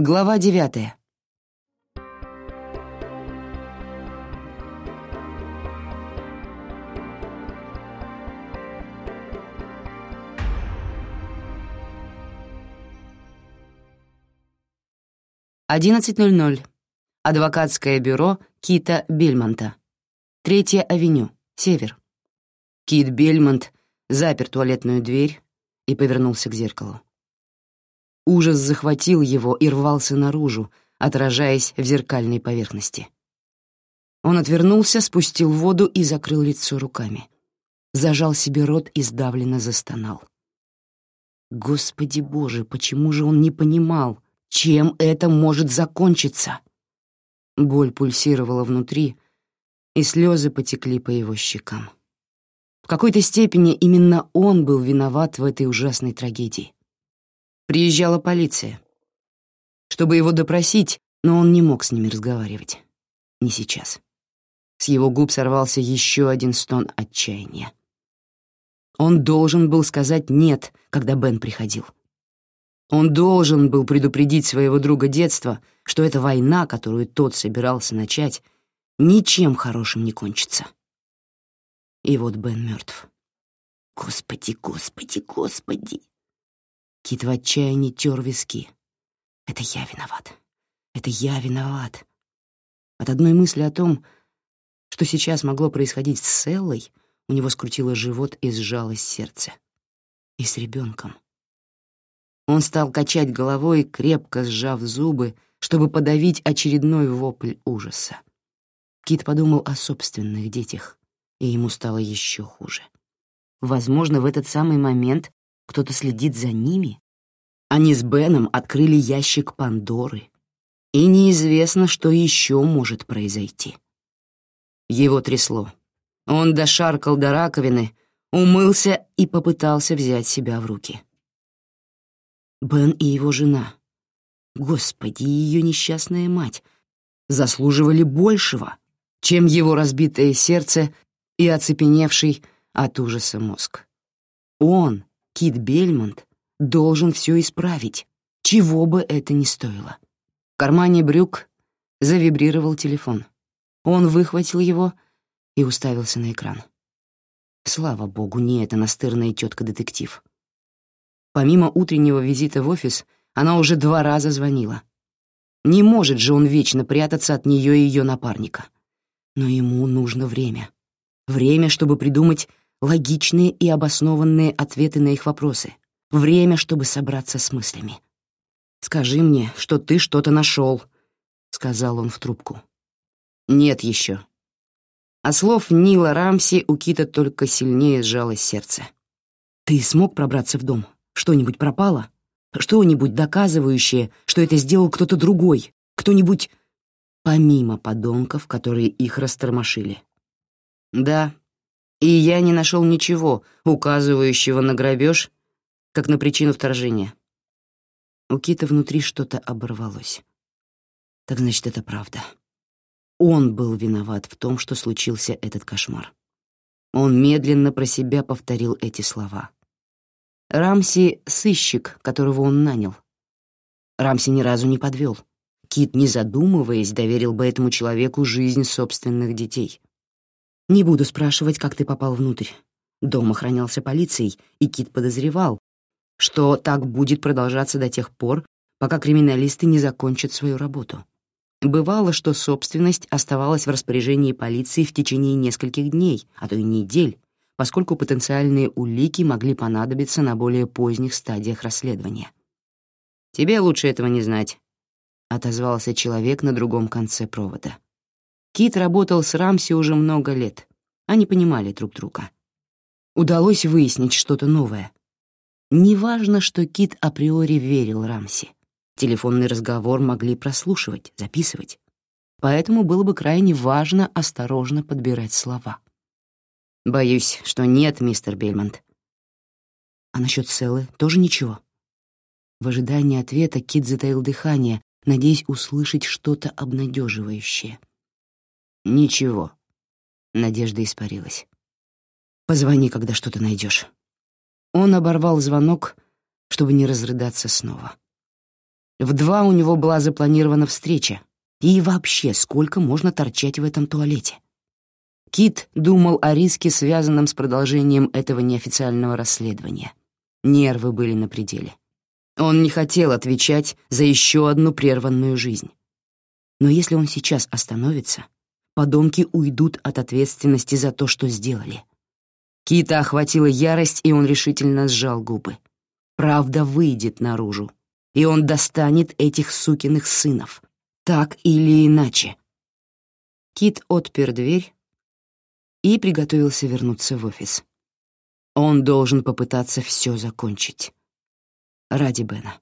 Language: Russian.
Глава девятая. Одиннадцать ноль ноль. Адвокатское бюро Кита Бельмонта. Третья авеню, север. Кит Бельмонт запер туалетную дверь и повернулся к зеркалу. Ужас захватил его и рвался наружу, отражаясь в зеркальной поверхности. Он отвернулся, спустил воду и закрыл лицо руками. Зажал себе рот и сдавленно застонал. Господи Боже, почему же он не понимал, чем это может закончиться? Боль пульсировала внутри, и слезы потекли по его щекам. В какой-то степени именно он был виноват в этой ужасной трагедии. Приезжала полиция, чтобы его допросить, но он не мог с ними разговаривать. Не сейчас. С его губ сорвался еще один стон отчаяния. Он должен был сказать «нет», когда Бен приходил. Он должен был предупредить своего друга детства, что эта война, которую тот собирался начать, ничем хорошим не кончится. И вот Бен мертв. Господи, господи, господи. Кит в отчаянии тер виски. Это я виноват. Это я виноват. От одной мысли о том, что сейчас могло происходить с Селлой, у него скрутило живот и сжалось сердце. И с ребенком. Он стал качать головой, крепко сжав зубы, чтобы подавить очередной вопль ужаса. Кит подумал о собственных детях, и ему стало еще хуже. Возможно, в этот самый момент кто-то следит за ними? Они с Беном открыли ящик Пандоры, и неизвестно, что еще может произойти. Его трясло. Он дошаркал до раковины, умылся и попытался взять себя в руки. Бен и его жена, господи, ее несчастная мать, заслуживали большего, чем его разбитое сердце и оцепеневший от ужаса мозг. Он, Кит Бельмонт, должен все исправить, чего бы это ни стоило. В кармане брюк завибрировал телефон. Он выхватил его и уставился на экран. Слава богу, не эта настырная тетка-детектив. Помимо утреннего визита в офис, она уже два раза звонила. Не может же он вечно прятаться от нее и ее напарника. Но ему нужно время. Время, чтобы придумать логичные и обоснованные ответы на их вопросы. Время, чтобы собраться с мыслями. «Скажи мне, что ты что-то нашел», — сказал он в трубку. «Нет еще». А слов Нила Рамси у Кита только сильнее сжалось сердце. «Ты смог пробраться в дом?» Что-нибудь пропало? Что-нибудь доказывающее, что это сделал кто-то другой, кто-нибудь помимо подонков, которые их растормошили. Да, и я не нашел ничего, указывающего на грабеж, как на причину вторжения. У Кита внутри что-то оборвалось. Так значит, это правда. Он был виноват в том, что случился этот кошмар. Он медленно про себя повторил эти слова. Рамси — сыщик, которого он нанял. Рамси ни разу не подвел. Кит, не задумываясь, доверил бы этому человеку жизнь собственных детей. Не буду спрашивать, как ты попал внутрь. Дом охранялся полицией, и Кит подозревал, что так будет продолжаться до тех пор, пока криминалисты не закончат свою работу. Бывало, что собственность оставалась в распоряжении полиции в течение нескольких дней, а то и недель, поскольку потенциальные улики могли понадобиться на более поздних стадиях расследования. «Тебе лучше этого не знать», — отозвался человек на другом конце провода. Кит работал с Рамси уже много лет. Они понимали друг друга. Удалось выяснить что-то новое. Неважно, что Кит априори верил Рамси. Телефонный разговор могли прослушивать, записывать. Поэтому было бы крайне важно осторожно подбирать слова. Боюсь, что нет, мистер Бельмонт. А насчет Селлы тоже ничего? В ожидании ответа Кит затаил дыхание, надеясь услышать что-то обнадеживающее. Ничего. Надежда испарилась. Позвони, когда что-то найдешь. Он оборвал звонок, чтобы не разрыдаться снова. В два у него была запланирована встреча. И вообще, сколько можно торчать в этом туалете? Кит думал о риске, связанном с продолжением этого неофициального расследования. Нервы были на пределе. Он не хотел отвечать за еще одну прерванную жизнь. Но если он сейчас остановится, подонки уйдут от ответственности за то, что сделали. Кита охватила ярость, и он решительно сжал губы. Правда выйдет наружу, и он достанет этих сукиных сынов, так или иначе. Кит отпер дверь и приготовился вернуться в офис. Он должен попытаться все закончить. Ради Бена.